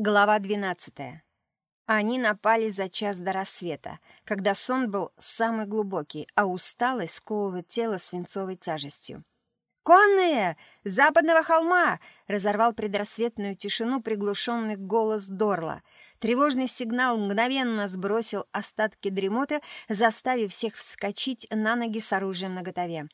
Глава 12. Они напали за час до рассвета, когда сон был самый глубокий, а усталость сковывает тело свинцовой тяжестью. «Конные! Западного холма!» — разорвал предрассветную тишину приглушенный голос Дорла. Тревожный сигнал мгновенно сбросил остатки дремоты, заставив всех вскочить на ноги с оружием наготове.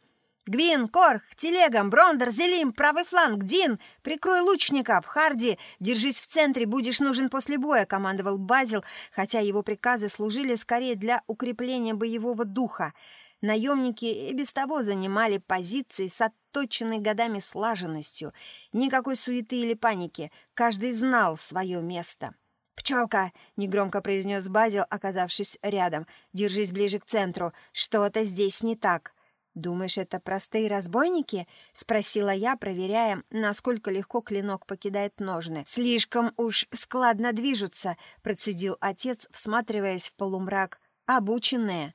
«Гвин, Корх, телегам, Брондер, Зелим, правый фланг, Дин, прикрой лучников, Харди, держись в центре, будешь нужен после боя», — командовал Базил, хотя его приказы служили скорее для укрепления боевого духа. Наемники и без того занимали позиции с отточенной годами слаженностью. Никакой суеты или паники, каждый знал свое место. «Пчелка!» — негромко произнес Базил, оказавшись рядом. «Держись ближе к центру. Что-то здесь не так». «Думаешь, это простые разбойники?» — спросила я, проверяя, насколько легко клинок покидает ножны. «Слишком уж складно движутся», — процедил отец, всматриваясь в полумрак. «Обученные».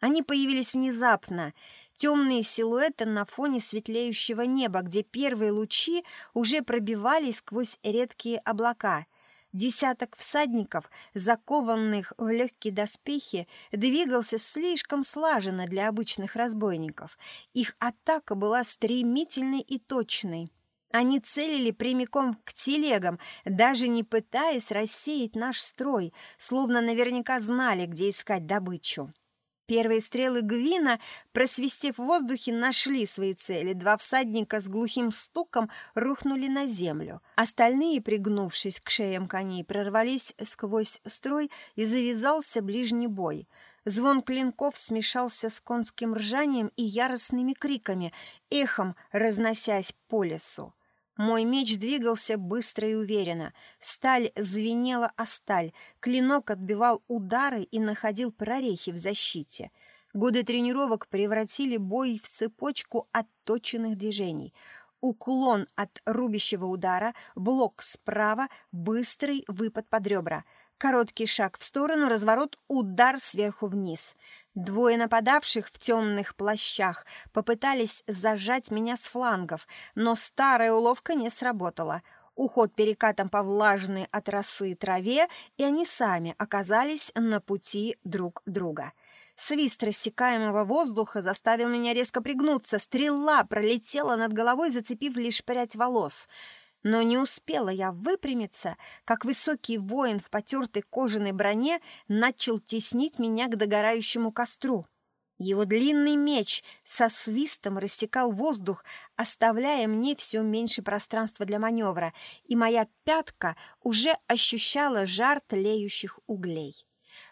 Они появились внезапно, темные силуэты на фоне светлеющего неба, где первые лучи уже пробивались сквозь редкие облака — Десяток всадников, закованных в легкие доспехи, двигался слишком слаженно для обычных разбойников. Их атака была стремительной и точной. Они целили прямиком к телегам, даже не пытаясь рассеять наш строй, словно наверняка знали, где искать добычу. Первые стрелы Гвина, просвистев в воздухе, нашли свои цели. Два всадника с глухим стуком рухнули на землю. Остальные, пригнувшись к шеям коней, прорвались сквозь строй и завязался ближний бой. Звон клинков смешался с конским ржанием и яростными криками, эхом разносясь по лесу. Мой меч двигался быстро и уверенно. Сталь звенела о сталь, клинок отбивал удары и находил прорехи в защите. Годы тренировок превратили бой в цепочку отточенных движений. Уклон от рубящего удара, блок справа, быстрый выпад под ребра — Короткий шаг в сторону, разворот, удар сверху вниз. Двое нападавших в темных плащах попытались зажать меня с флангов, но старая уловка не сработала. Уход перекатом по влажной от росы траве, и они сами оказались на пути друг друга. Свист рассекаемого воздуха заставил меня резко пригнуться. Стрела пролетела над головой, зацепив лишь прядь волос — но не успела я выпрямиться, как высокий воин в потертой кожаной броне начал теснить меня к догорающему костру. Его длинный меч со свистом рассекал воздух, оставляя мне все меньше пространства для маневра, и моя пятка уже ощущала жар тлеющих углей.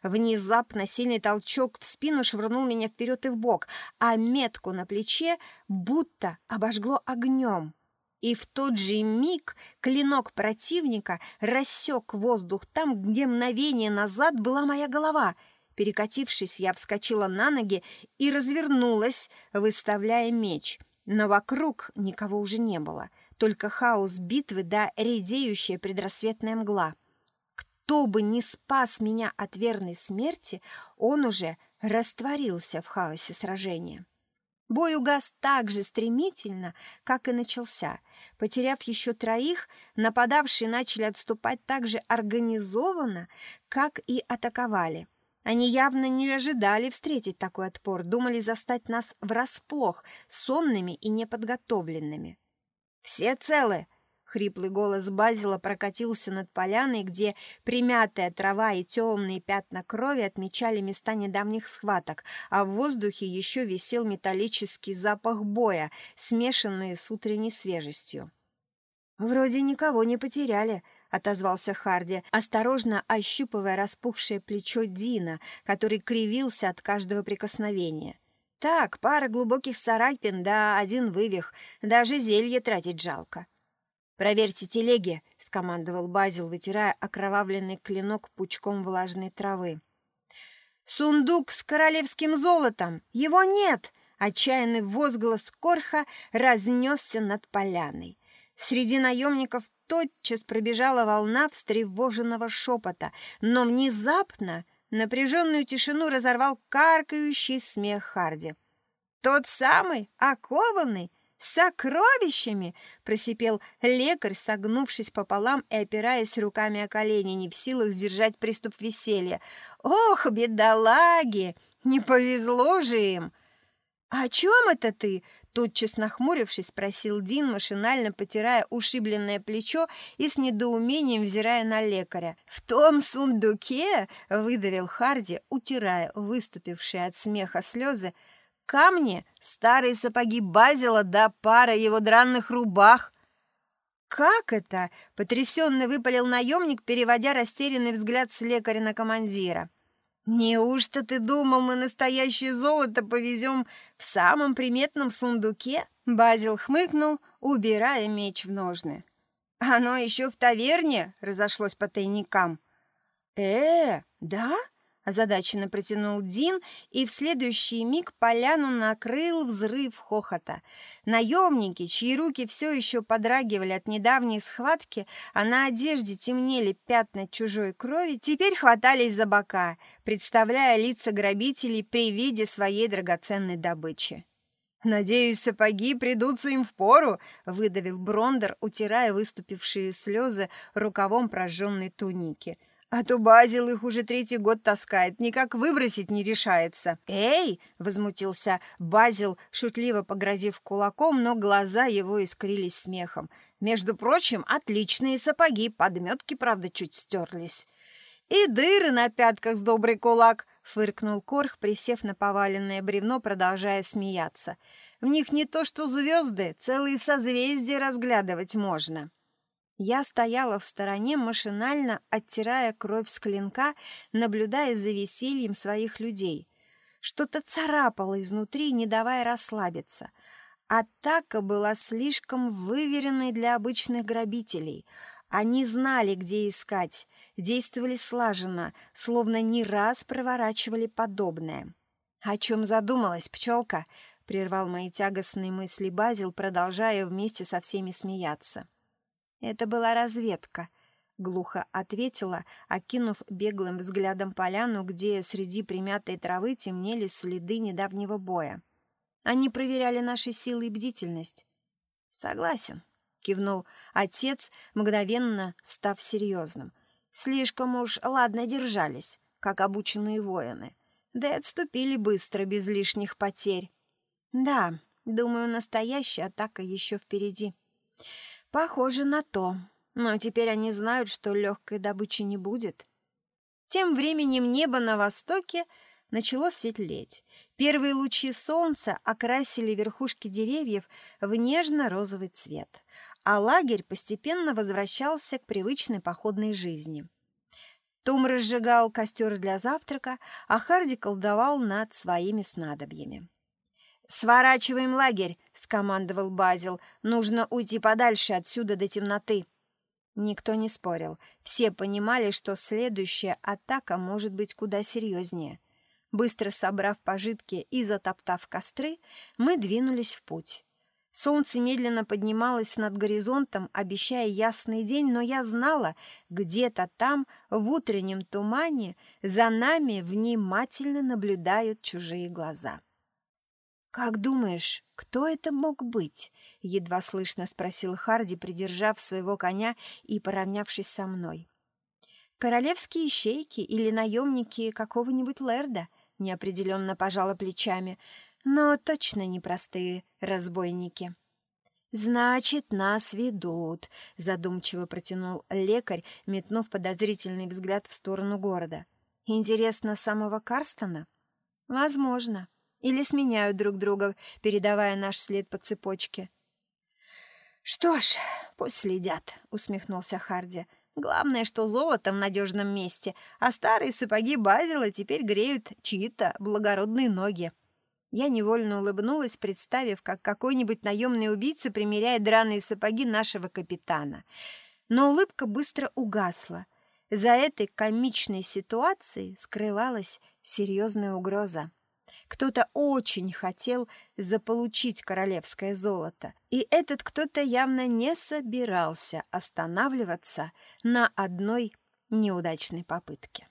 Внезапно сильный толчок в спину швырнул меня вперед и вбок, а метку на плече будто обожгло огнем. И в тот же миг клинок противника рассек воздух там, где мгновение назад была моя голова. Перекатившись, я вскочила на ноги и развернулась, выставляя меч. Но вокруг никого уже не было, только хаос битвы да редеющая предрассветная мгла. Кто бы ни спас меня от верной смерти, он уже растворился в хаосе сражения. Бой угас так же стремительно, как и начался. Потеряв еще троих, нападавшие начали отступать так же организованно, как и атаковали. Они явно не ожидали встретить такой отпор, думали застать нас врасплох, сонными и неподготовленными. «Все целы!» Хриплый голос Базила прокатился над поляной, где примятая трава и темные пятна крови отмечали места недавних схваток, а в воздухе еще висел металлический запах боя, смешанный с утренней свежестью. «Вроде никого не потеряли», — отозвался Харди, осторожно ощупывая распухшее плечо Дина, который кривился от каждого прикосновения. «Так, пара глубоких царапин, да один вывих, даже зелье тратить жалко». «Проверьте телеги», — скомандовал Базил, вытирая окровавленный клинок пучком влажной травы. «Сундук с королевским золотом! Его нет!» Отчаянный возглас Корха разнесся над поляной. Среди наемников тотчас пробежала волна встревоженного шепота, но внезапно напряженную тишину разорвал каркающий смех Харди. «Тот самый, окованный, сокровищами!» – просипел лекарь, согнувшись пополам и опираясь руками о колени, не в силах сдержать приступ веселья. «Ох, бедолаги! Не повезло же им!» «О чем это ты?» – тотчас нахмурившись, спросил Дин, машинально потирая ушибленное плечо и с недоумением взирая на лекаря. «В том сундуке?» – выдавил Харди, утирая выступившие от смеха слезы. «Камни, старые сапоги Базила да пара его дранных рубах». «Как это?» – потрясенно выпалил наемник, переводя растерянный взгляд с лекаря на командира. «Неужто ты думал, мы настоящее золото повезем в самом приметном сундуке?» Базил хмыкнул, убирая меч в ножны. «Оно еще в таверне?» — разошлось по тайникам. «Э, да?» Озадаченно протянул Дин, и в следующий миг поляну накрыл взрыв хохота. Наемники, чьи руки все еще подрагивали от недавней схватки, а на одежде темнели пятна чужой крови, теперь хватались за бока, представляя лица грабителей при виде своей драгоценной добычи. «Надеюсь, сапоги придутся им в пору», — выдавил Брондер, утирая выступившие слезы рукавом прожженной туники — а то Базил их уже третий год таскает, никак выбросить не решается. «Эй!» — возмутился Базил, шутливо погрозив кулаком, но глаза его искрились смехом. «Между прочим, отличные сапоги, подметки, правда, чуть стерлись». «И дыры на пятках с добрый кулак!» — фыркнул Корх, присев на поваленное бревно, продолжая смеяться. «В них не то что звезды, целые созвездия разглядывать можно». Я стояла в стороне, машинально оттирая кровь с клинка, наблюдая за весельем своих людей. Что-то царапало изнутри, не давая расслабиться. Атака была слишком выверенной для обычных грабителей. Они знали, где искать, действовали слаженно, словно не раз проворачивали подобное. «О чем задумалась пчелка?» — прервал мои тягостные мысли Базил, продолжая вместе со всеми смеяться. «Это была разведка», — глухо ответила, окинув беглым взглядом поляну, где среди примятой травы темнели следы недавнего боя. «Они проверяли наши силы и бдительность». «Согласен», — кивнул отец, мгновенно став серьезным. «Слишком уж ладно держались, как обученные воины, да и отступили быстро, без лишних потерь. Да, думаю, настоящая атака еще впереди». Похоже на то. Но теперь они знают, что легкой добычи не будет. Тем временем небо на востоке начало светлеть. Первые лучи солнца окрасили верхушки деревьев в нежно-розовый цвет, а лагерь постепенно возвращался к привычной походной жизни. Том разжигал костер для завтрака, а Харди колдовал над своими снадобьями. «Сворачиваем лагерь!» — скомандовал Базил. «Нужно уйти подальше отсюда до темноты». Никто не спорил. Все понимали, что следующая атака может быть куда серьезнее. Быстро собрав пожитки и затоптав костры, мы двинулись в путь. Солнце медленно поднималось над горизонтом, обещая ясный день, но я знала, где-то там, в утреннем тумане, за нами внимательно наблюдают чужие глаза. «Как думаешь, кто это мог быть?» — едва слышно спросил Харди, придержав своего коня и поравнявшись со мной. «Королевские ищейки или наемники какого-нибудь лэрда?» — неопределенно пожала плечами. «Но точно не простые разбойники». «Значит, нас ведут», — задумчиво протянул лекарь, метнув подозрительный взгляд в сторону города. «Интересно, самого Карстона?» «Возможно». Или сменяют друг друга, передавая наш след по цепочке. «Что ж, пусть следят», — усмехнулся Харди. «Главное, что золото в надежном месте, а старые сапоги Базила теперь греют чьи-то благородные ноги». Я невольно улыбнулась, представив, как какой-нибудь наемный убийца примеряет драные сапоги нашего капитана. Но улыбка быстро угасла. За этой комичной ситуацией скрывалась серьезная угроза. Кто-то очень хотел заполучить королевское золото, и этот кто-то явно не собирался останавливаться на одной неудачной попытке.